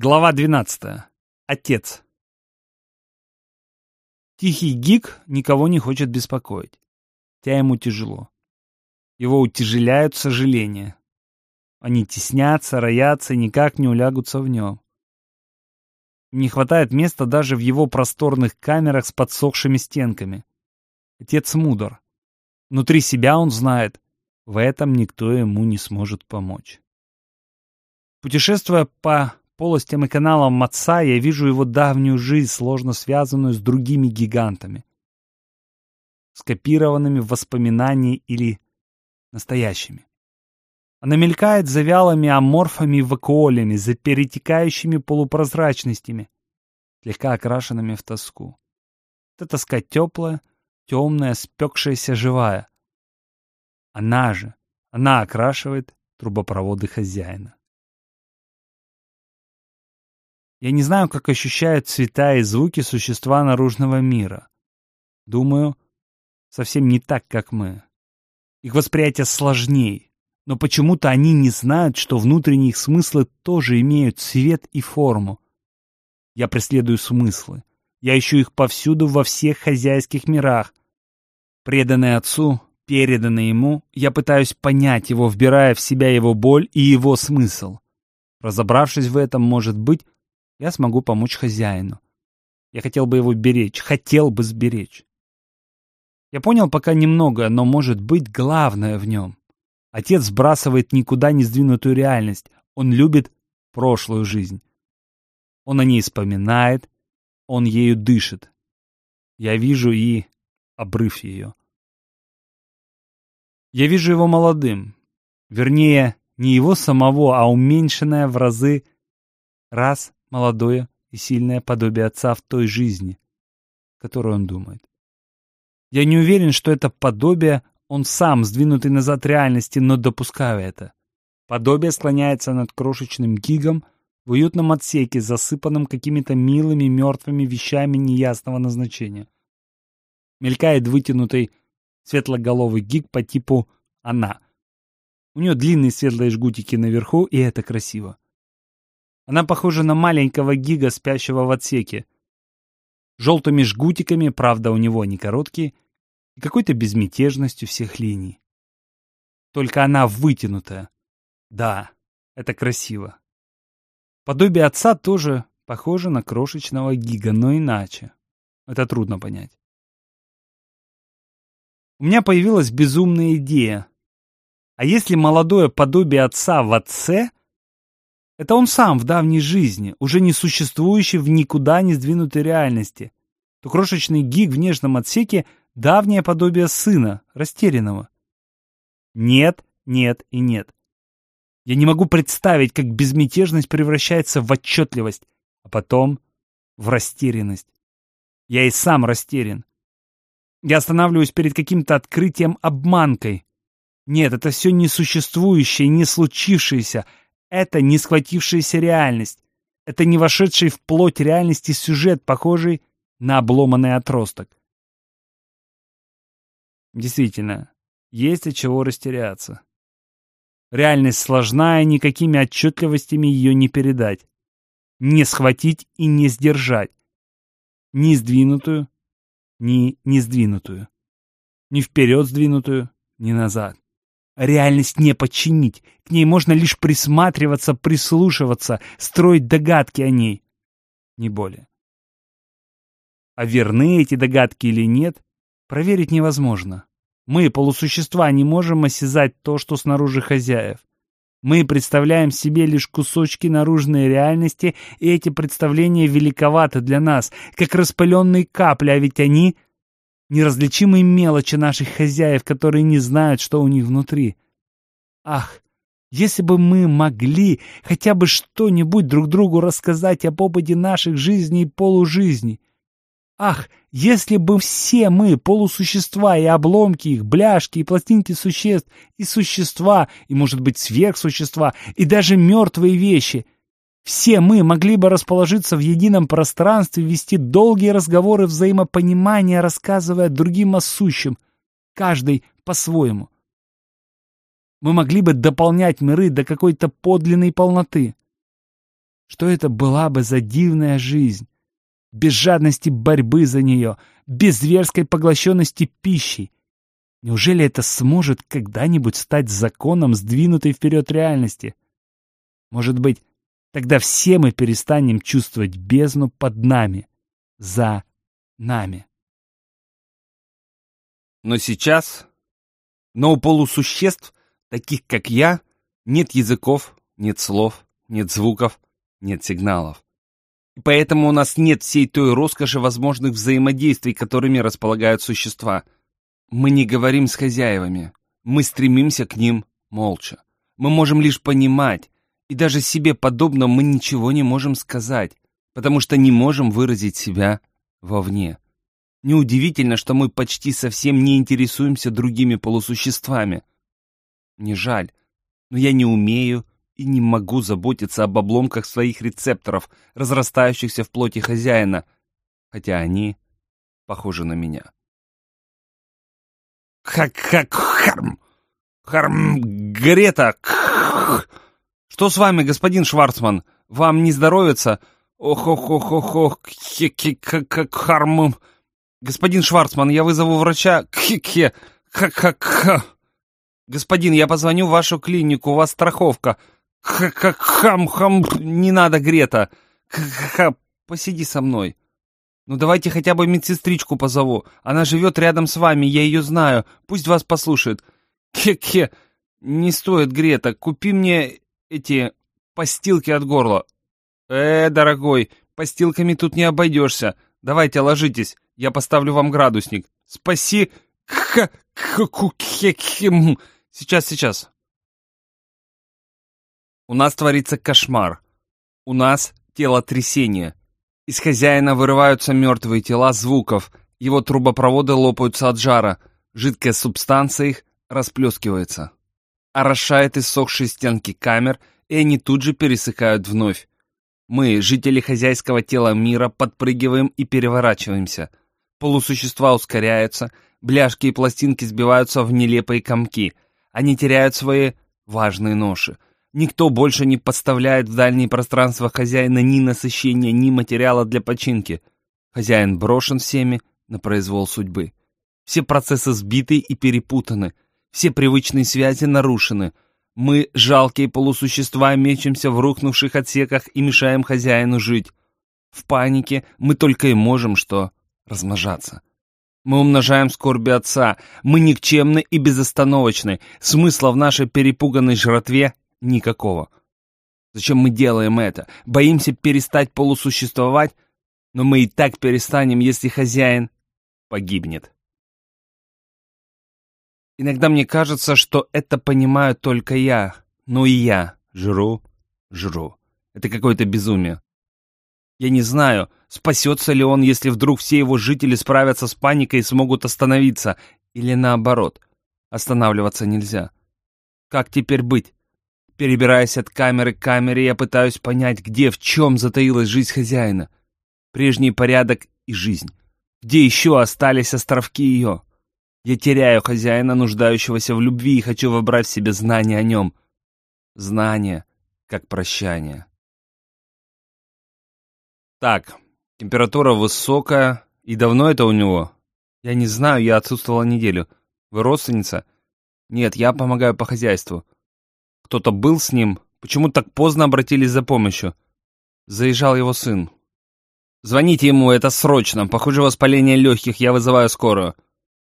Глава 12. Отец. Тихий гик никого не хочет беспокоить. Хотя ему тяжело. Его утяжеляют сожаления. Они теснятся, роятся и никак не улягутся в нем. Не хватает места даже в его просторных камерах с подсохшими стенками. Отец мудр. Внутри себя он знает, в этом никто ему не сможет помочь. Путешествуя по полостям и каналам Матса я вижу его давнюю жизнь, сложно связанную с другими гигантами. Скопированными в воспоминании или настоящими. Она мелькает за вялыми аморфами вакуолями, за перетекающими полупрозрачностями, слегка окрашенными в тоску. Это тоска теплая, темная, спекшаяся, живая. Она же, она окрашивает трубопроводы хозяина. Я не знаю, как ощущают цвета и звуки существа наружного мира. Думаю, совсем не так, как мы. Их восприятие сложнее, но почему-то они не знают, что внутренние их смыслы тоже имеют цвет и форму. Я преследую смыслы. Я ищу их повсюду во всех хозяйских мирах. Преданный отцу, переданный ему, я пытаюсь понять его, вбирая в себя его боль и его смысл. Разобравшись в этом, может быть, я смогу помочь хозяину. Я хотел бы его беречь, хотел бы сберечь. Я понял пока немного, но может быть главное в нем. Отец сбрасывает никуда не сдвинутую реальность. Он любит прошлую жизнь. Он о ней вспоминает, он ею дышит. Я вижу и обрыв ее. Я вижу его молодым. Вернее, не его самого, а уменьшенное в разы раз молодое и сильное подобие отца в той жизни, которую он думает. Я не уверен, что это подобие он сам, сдвинутый назад реальности, но допускаю это. Подобие склоняется над крошечным гигом в уютном отсеке, засыпанном какими-то милыми мертвыми вещами неясного назначения. Мелькает вытянутый светлоголовый гиг по типу «она». У нее длинные светлые жгутики наверху, и это красиво. Она похожа на маленького гига, спящего в отсеке. Желтыми жгутиками, правда, у него не короткие, и какой-то безмятежностью всех линий. Только она вытянутая. Да, это красиво. Подобие отца тоже похоже на крошечного гига, но иначе. Это трудно понять. У меня появилась безумная идея. А если молодое подобие отца в отце это он сам в давней жизни, уже не существующий в никуда не сдвинутой реальности. То крошечный гиг в нежном отсеке — давнее подобие сына, растерянного. Нет, нет и нет. Я не могу представить, как безмятежность превращается в отчетливость, а потом в растерянность. Я и сам растерян. Я останавливаюсь перед каким-то открытием обманкой. Нет, это все несуществующее, не случившееся — это не схватившаяся реальность. Это не вошедший в плоть реальности сюжет, похожий на обломанный отросток. Действительно, есть от чего растеряться. Реальность сложная, никакими отчетливостями ее не передать. Не схватить и не сдержать. Ни сдвинутую, ни не сдвинутую. Ни вперед сдвинутую, ни назад. Реальность не подчинить. К ней можно лишь присматриваться, прислушиваться, строить догадки о ней. Не более. А верны эти догадки или нет, проверить невозможно. Мы, полусущества, не можем осязать то, что снаружи хозяев. Мы представляем себе лишь кусочки наружной реальности, и эти представления великоваты для нас, как распыленные капли, а ведь они неразличимые мелочи наших хозяев, которые не знают, что у них внутри. Ах, если бы мы могли хотя бы что-нибудь друг другу рассказать об опыте наших жизней и полужизней. Ах, если бы все мы, полусущества и обломки их, бляшки и пластинки существ, и существа, и, может быть, сверхсущества, и даже мертвые вещи — все мы могли бы расположиться в едином пространстве, вести долгие разговоры взаимопонимания, рассказывая другим о сущем, каждый по-своему. Мы могли бы дополнять миры до какой-то подлинной полноты. Что это была бы за дивная жизнь? Без жадности борьбы за нее, без зверской поглощенности пищей. Неужели это сможет когда-нибудь стать законом, сдвинутой вперед реальности? Может быть, тогда все мы перестанем чувствовать бездну под нами, за нами. Но сейчас, но у полусуществ, таких как я, нет языков, нет слов, нет звуков, нет сигналов. И поэтому у нас нет всей той роскоши возможных взаимодействий, которыми располагают существа. Мы не говорим с хозяевами, мы стремимся к ним молча. Мы можем лишь понимать, и даже себе подобно мы ничего не можем сказать, потому что не можем выразить себя вовне. Неудивительно, что мы почти совсем не интересуемся другими полусуществами. Не жаль, но я не умею и не могу заботиться об обломках своих рецепторов, разрастающихся в плоти хозяина, хотя они похожи на меня. Хак-хак-харм! Харм! Что с вами, господин Шварцман? Вам не здоровится? Ох-ох-ох-ох-ох! Харм! Господин Шварцман, я вызову врача. Кхе-кхе! Ха-ха-ха! Господин, я позвоню в вашу клинику, у вас страховка. Ха-ха-хам-хам! Не надо, Грета! Ха-ха! Посиди со мной. Ну давайте хотя бы медсестричку позову. Она живет рядом с вами, я ее знаю. Пусть вас послушает. Хе-хе! Не стоит, Грета. Купи мне эти постилки от горла. Э, дорогой, постилками тут не обойдешься. Давайте ложитесь. Я поставлю вам градусник. Спаси... Сейчас, сейчас. У нас творится кошмар. У нас тело трясения. Из хозяина вырываются мертвые тела звуков. Его трубопроводы лопаются от жара. Жидкая субстанция их расплескивается. Орошает иссохшие стенки камер, и они тут же пересыхают вновь. Мы, жители хозяйского тела мира, подпрыгиваем и переворачиваемся. Полусущества ускоряются, бляшки и пластинки сбиваются в нелепые комки. Они теряют свои важные ноши. Никто больше не подставляет в дальние пространства хозяина ни насыщения, ни материала для починки. Хозяин брошен всеми на произвол судьбы. Все процессы сбиты и перепутаны. Все привычные связи нарушены. Мы, жалкие полусущества, мечемся в рухнувших отсеках и мешаем хозяину жить. В панике мы только и можем что размножаться. Мы умножаем скорби отца, мы никчемны и безостановочны, смысла в нашей перепуганной жратве никакого. Зачем мы делаем это? Боимся перестать полусуществовать? Но мы и так перестанем, если хозяин погибнет. Иногда мне кажется, что это понимаю только я, но и я жру, жру. Это какое-то безумие. Я не знаю, спасется ли он, если вдруг все его жители справятся с паникой и смогут остановиться, или наоборот, останавливаться нельзя. Как теперь быть? Перебираясь от камеры к камере, я пытаюсь понять, где, в чем затаилась жизнь хозяина. Прежний порядок и жизнь. Где еще остались островки ее? Я теряю хозяина, нуждающегося в любви, и хочу вобрать в себе знания о нем. Знания, как прощание. Так, температура высокая. И давно это у него? Я не знаю, я отсутствовала неделю. Вы родственница? Нет, я помогаю по хозяйству. Кто-то был с ним? Почему так поздно обратились за помощью? Заезжал его сын. Звоните ему, это срочно. Похоже, воспаление легких, я вызываю скорую.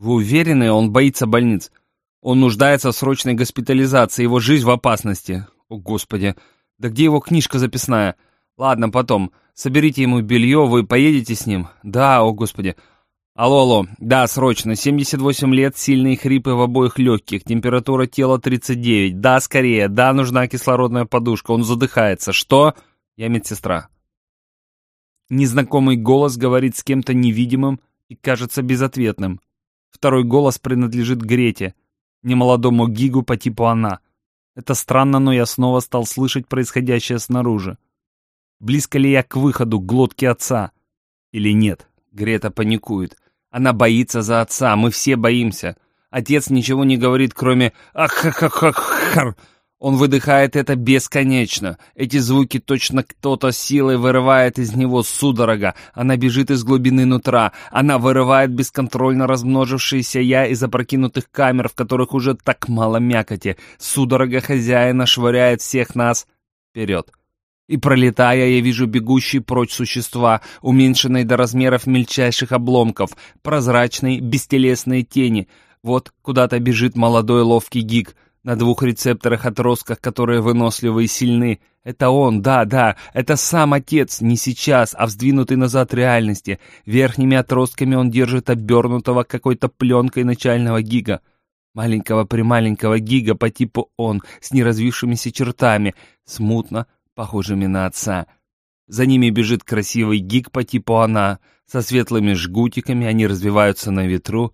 Вы уверены, он боится больниц? Он нуждается в срочной госпитализации, его жизнь в опасности. О, Господи. Да где его книжка записная? Ладно, потом. Соберите ему белье, вы поедете с ним? Да, о господи. Алло, алло, да, срочно. 78 лет, сильные хрипы в обоих легких, температура тела 39. Да, скорее, да, нужна кислородная подушка, он задыхается. Что? Я медсестра. Незнакомый голос говорит с кем-то невидимым и кажется безответным. Второй голос принадлежит Грете, немолодому гигу по типу она. Это странно, но я снова стал слышать происходящее снаружи. Близко ли я к выходу, к глотке отца? Или нет? Грета паникует. Она боится за отца, мы все боимся. Отец ничего не говорит, кроме ах ах ах ах Он выдыхает это бесконечно. Эти звуки точно кто-то силой вырывает из него судорога. Она бежит из глубины нутра. Она вырывает бесконтрольно размножившееся я из опрокинутых камер, в которых уже так мало мякоти. Судорога хозяина швыряет всех нас вперед. И пролетая, я вижу бегущие прочь существа, уменьшенные до размеров мельчайших обломков, прозрачные, бестелесные тени. Вот куда-то бежит молодой ловкий гик — на двух рецепторах отростках, которые выносливы и сильны. Это он, да, да, это сам отец, не сейчас, а вздвинутый назад реальности. Верхними отростками он держит обернутого какой-то пленкой начального гига. Маленького-прималенького гига по типу он, с неразвившимися чертами, смутно похожими на отца. За ними бежит красивый гиг по типу она, со светлыми жгутиками, они развиваются на ветру.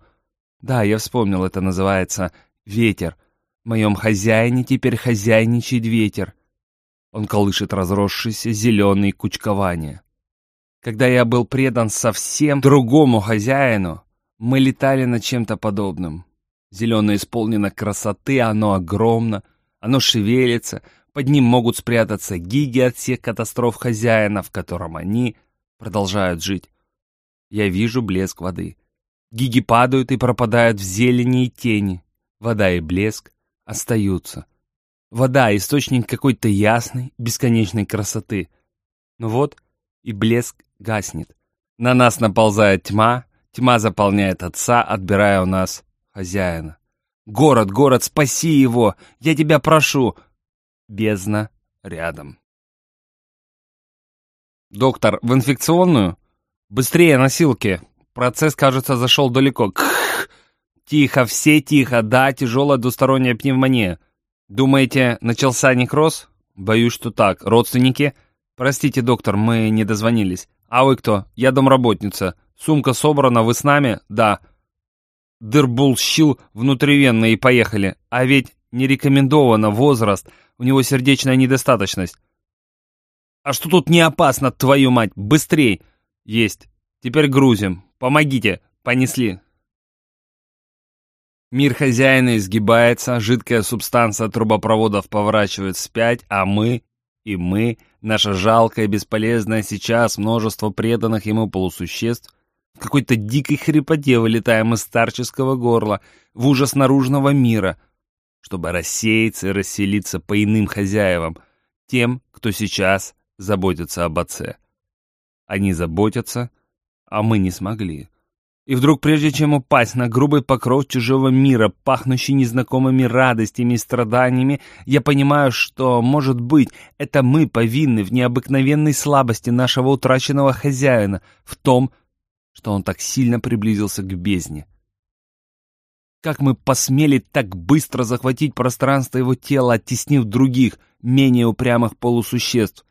Да, я вспомнил, это называется «ветер». Моем хозяине теперь хозяйничает ветер. Он колышет разросшиеся зеленые кучкования. Когда я был предан совсем другому хозяину, мы летали над чем-то подобным. Зеленое исполнено красоты, оно огромно, оно шевелится, под ним могут спрятаться гиги от всех катастроф хозяина, в котором они продолжают жить. Я вижу блеск воды. Гиги падают и пропадают в зелени и тени. Вода и блеск остаются. Вода — источник какой-то ясной, бесконечной красоты. Но вот и блеск гаснет. На нас наползает тьма, тьма заполняет отца, отбирая у нас хозяина. «Город, город, спаси его! Я тебя прошу!» Бездна рядом. «Доктор, в инфекционную?» «Быстрее, носилки!» Процесс, кажется, зашел далеко. Кх! Тихо, все тихо, да, тяжелая двусторонняя пневмония. Думаете, начался некроз? Боюсь, что так. Родственники? Простите, доктор, мы не дозвонились. А вы кто? Я домработница. Сумка собрана, вы с нами? Да. Дырбул щил внутривенно и поехали. А ведь не рекомендовано возраст, у него сердечная недостаточность. А что тут не опасно, твою мать? Быстрей! Есть. Теперь грузим. Помогите. Понесли. Мир хозяина изгибается, жидкая субстанция трубопроводов поворачивает вспять, а мы, и мы, наша жалкая, бесполезная сейчас множество преданных ему полусуществ, в какой-то дикой хрипоте вылетаем из старческого горла в ужас наружного мира, чтобы рассеяться и расселиться по иным хозяевам, тем, кто сейчас заботится об отце. Они заботятся, а мы не смогли. И вдруг, прежде чем упасть на грубый покров чужого мира, пахнущий незнакомыми радостями и страданиями, я понимаю, что, может быть, это мы повинны в необыкновенной слабости нашего утраченного хозяина, в том, что он так сильно приблизился к бездне. Как мы посмели так быстро захватить пространство его тела, оттеснив других, менее упрямых полусуществ?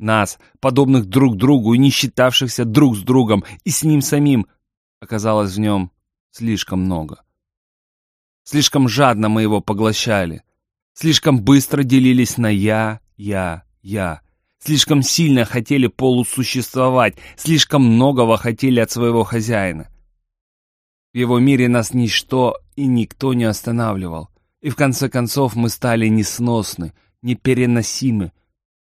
Нас, подобных друг другу и не считавшихся друг с другом, и с ним самим — оказалось в нем слишком много. Слишком жадно мы его поглощали. Слишком быстро делились на «я», «я», «я». Слишком сильно хотели полусуществовать, слишком многого хотели от своего хозяина. В его мире нас ничто и никто не останавливал. И в конце концов мы стали несносны, непереносимы,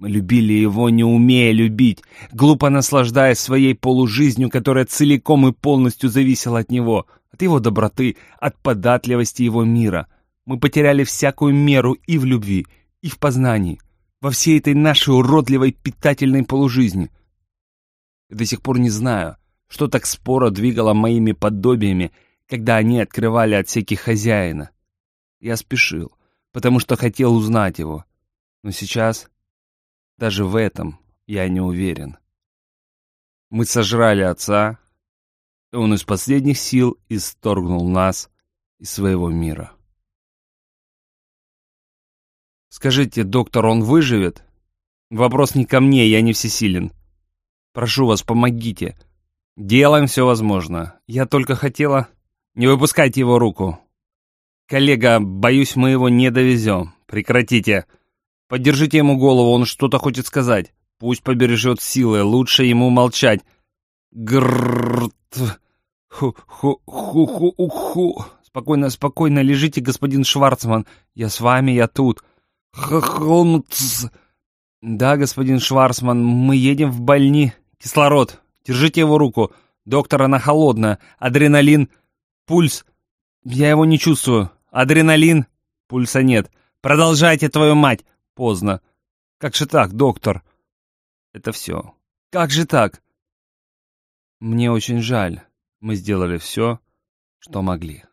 любили его, не умея любить, глупо наслаждаясь своей полужизнью, которая целиком и полностью зависела от него, от его доброты, от податливости его мира. Мы потеряли всякую меру и в любви, и в познании, во всей этой нашей уродливой питательной полужизни. И до сих пор не знаю, что так споро двигало моими подобиями, когда они открывали отсеки хозяина. Я спешил, потому что хотел узнать его. Но сейчас даже в этом я не уверен. Мы сожрали отца, и он из последних сил исторгнул нас из своего мира. Скажите, доктор, он выживет? Вопрос не ко мне, я не всесилен. Прошу вас, помогите. Делаем все возможное. Я только хотела... Не выпускайте его руку. Коллега, боюсь, мы его не довезем. Прекратите. Поддержите ему голову, он что-то хочет сказать. Пусть побережет силы, лучше ему молчать. Гррррт. Ху-ху-ху-ху-ху. Спокойно, спокойно лежите, господин Шварцман. Я с вами, я тут. Холмс. Да, господин Шварцман, мы едем в больни. Кислород. Держите его руку. Доктор, она холодная. Адреналин. Пульс. Я его не чувствую. Адреналин. Пульса нет. Продолжайте, твою мать. Поздно. Как же так, доктор? Это все. Как же так? Мне очень жаль. Мы сделали все, что могли.